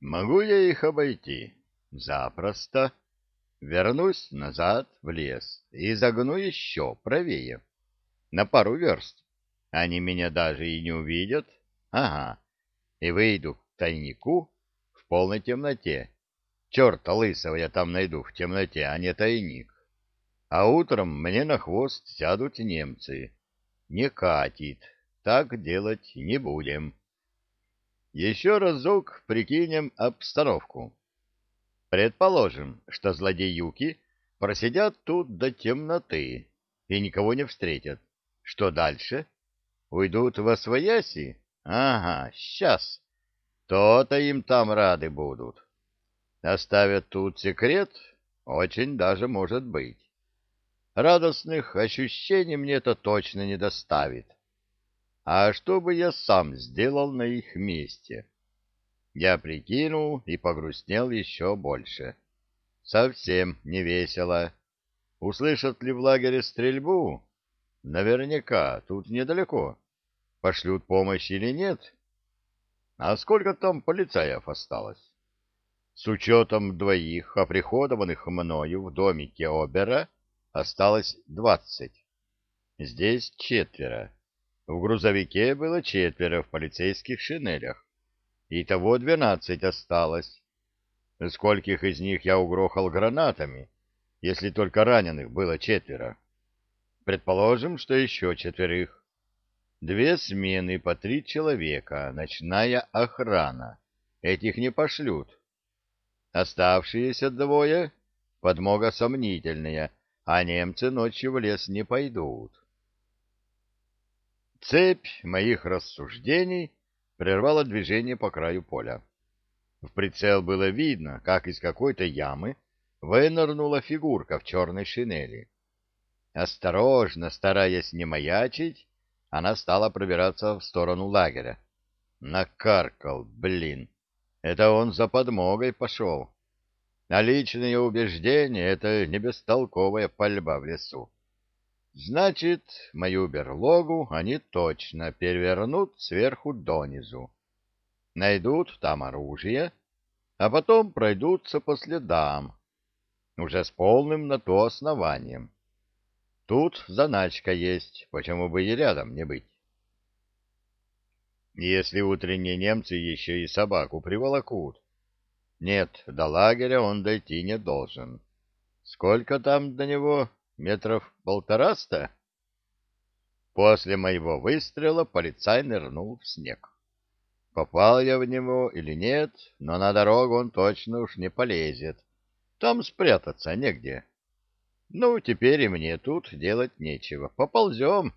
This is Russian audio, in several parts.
Могу я их обойти? Запросто. Вернусь назад в лес и загну еще правее, на пару верст. Они меня даже и не увидят. Ага. И выйду к тайнику в полной темноте. Черта лысого я там найду в темноте, а не тайник. А утром мне на хвост сядут немцы. Не катит. Так делать не будем. Еще разок прикинем обстановку. Предположим, что злодеюки просидят тут до темноты и никого не встретят. Что дальше? Уйдут во свояси? Ага, сейчас. То-то им там рады будут. Оставят тут секрет? Очень даже может быть. Радостных ощущений мне это точно не доставит. А что бы я сам сделал на их месте? Я прикинул и погрустнел еще больше. Совсем не весело. Услышат ли в лагере стрельбу? Наверняка, тут недалеко. Пошлют помощь или нет? А сколько там полицаев осталось? С учетом двоих, оприходованных мною в домике Обера, осталось двадцать. Здесь четверо. В грузовике было четверо в полицейских шинелях. Итого двенадцать осталось. Скольких из них я угрохал гранатами, если только раненых было четверо? Предположим, что еще четверых. Две смены по три человека, ночная охрана. Этих не пошлют. Оставшиеся двое — подмога сомнительная, а немцы ночью в лес не пойдут. Цепь моих рассуждений прервало движение по краю поля. В прицел было видно, как из какой-то ямы вынырнула фигурка в черной шинели. Осторожно, стараясь не маячить, она стала пробираться в сторону лагеря. Накаркал, блин. Это он за подмогой пошел. А личные убеждения — это не бестолковая пальба в лесу. Значит, мою берлогу они точно перевернут сверху донизу. Найдут там оружие, а потом пройдутся по следам, уже с полным на то основанием. Тут заначка есть, почему бы и рядом не быть. Если утренние немцы еще и собаку приволокут. Нет, до лагеря он дойти не должен. Сколько там до него? Метров полтораста? После моего выстрела полицай нырнул в снег. Попал я в него или нет, но на дорогу он точно уж не полезет. Там спрятаться негде. Ну, теперь и мне тут делать нечего. Поползем.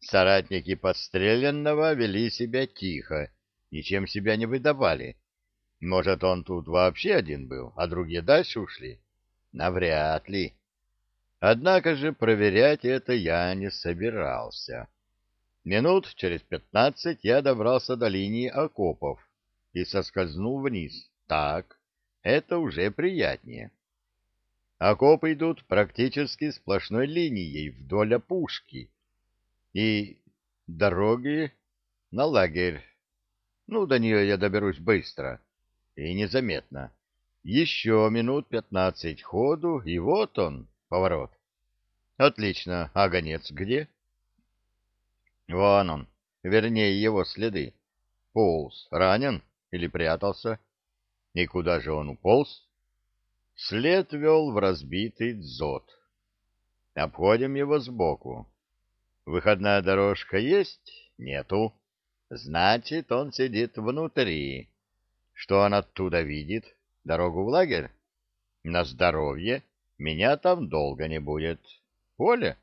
Соратники подстреленного вели себя тихо, ничем себя не выдавали. Может, он тут вообще один был, а другие дальше ушли? Навряд ли. Однако же проверять это я не собирался. Минут через пятнадцать я добрался до линии окопов и соскользнул вниз. Так, это уже приятнее. Окопы идут практически сплошной линией вдоль опушки. И дороги на лагерь. Ну, до нее я доберусь быстро и незаметно. Еще минут пятнадцать ходу, и вот он, Поворот. Отлично. А гонец где? Вон он. Вернее, его следы. Полз. Ранен? Или прятался? И куда же он уполз? След вел в разбитый дзот. Обходим его сбоку. Выходная дорожка есть? Нету. Значит, он сидит внутри. Что он оттуда видит? Дорогу в лагерь? На здоровье? Меня там долго не будет. Поле?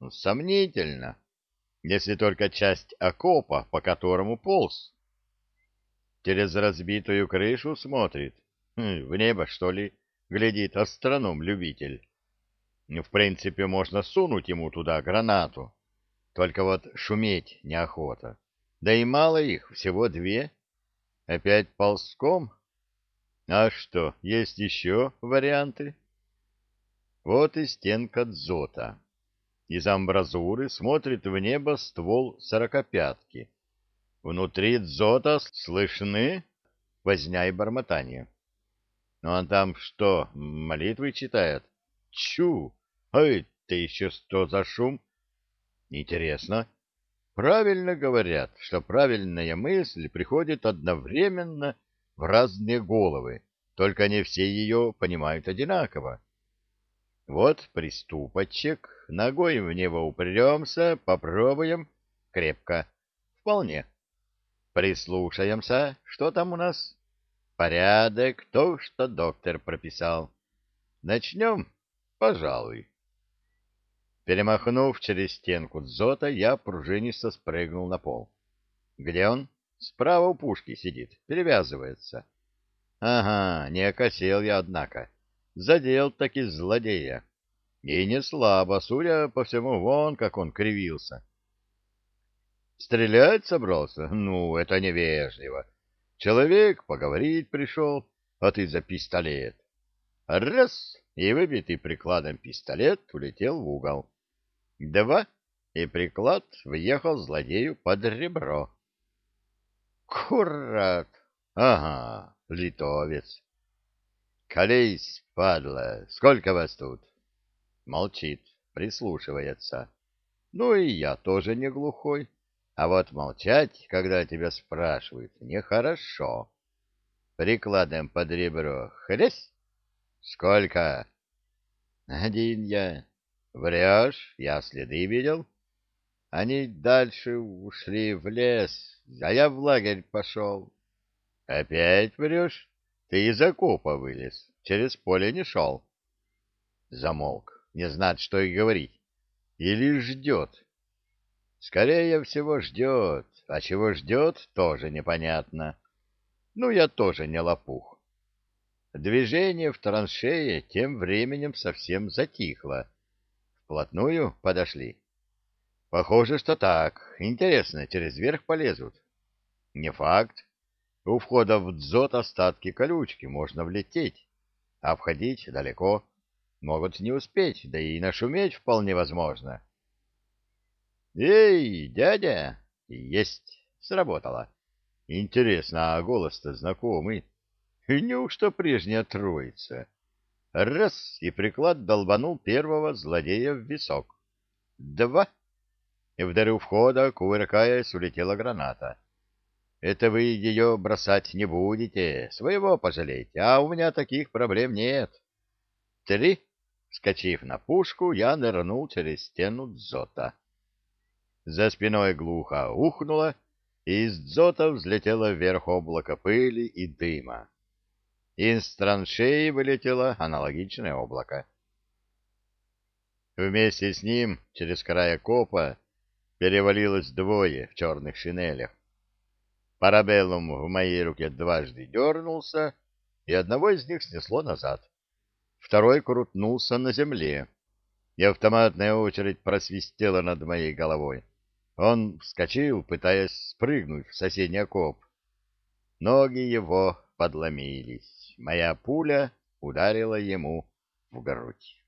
Ну, сомнительно. Если только часть окопа, по которому полз. Через разбитую крышу смотрит. Хм, в небо, что ли, глядит астроном-любитель. В принципе, можно сунуть ему туда гранату. Только вот шуметь неохота. Да и мало их, всего две. Опять ползком? А что, есть еще варианты? Вот и стенка дзота. Из амбразуры смотрит в небо ствол сорокопятки. Внутри дзота слышны возня и бормотание. Ну, он там что, молитвы читает? Чу! А это еще что за шум? Интересно. Правильно говорят, что правильная мысль приходит одновременно в разные головы, только не все ее понимают одинаково. Вот приступочек, ногой в него упремся, попробуем. Крепко. Вполне. Прислушаемся, что там у нас? Порядок, то, что доктор прописал. Начнем, пожалуй. Перемахнув через стенку дзота, я пружинисто спрыгнул на пол. Где он? Справа у пушки сидит, перевязывается. Ага, не окосел я, однако. Задел таки злодея. И не слабо, судя по всему, вон как он кривился. Стрелять собрался? Ну, это невежливо. Человек поговорить пришел, а ты за пистолет. Раз, и выбитый прикладом пистолет улетел в угол. Два, и приклад въехал злодею под ребро. Курат! Ага, литовец. Колись, падла, сколько вас тут? Молчит, прислушивается. Ну и я тоже не глухой. А вот молчать, когда тебя спрашивают, нехорошо. Прикладом под ребро хрясь. Сколько? Один я. Врешь, я следы видел. Они дальше ушли в лес, а я в лагерь пошел. Опять врешь? Ты из окопа вылез, через поле не шел. Замолк, не знать, что и говорить. Или ждет. Скорее всего, ждет, а чего ждет, тоже непонятно. Ну, я тоже не лопух. Движение в траншее тем временем совсем затихло. Вплотную подошли. Похоже, что так. Интересно, через верх полезут. Не факт. У входа в дзот остатки колючки, можно влететь. А входить далеко. Могут не успеть, да и нашуметь вполне возможно. «Эй, дядя!» «Есть!» Сработало. Интересно, а голос-то знакомый. Неужто прежняя троица? Раз, и приклад долбанул первого злодея в висок. Два, и в дыру входа, кувыркаясь, улетела граната. Это вы ее бросать не будете, своего пожалеть, а у меня таких проблем нет. Три, скачив на пушку, я нырнул через стену дзота. За спиной глухо ухнуло, и из дзота взлетело вверх облако пыли и дыма. Из траншеи вылетело аналогичное облако. Вместе с ним через край окопа перевалилось двое в черных шинелях. Парабеллум в моей руке дважды дернулся, и одного из них снесло назад. Второй крутнулся на земле, и автоматная очередь просвистела над моей головой. Он вскочил, пытаясь спрыгнуть в соседний окоп. Ноги его подломились. Моя пуля ударила ему в грудь.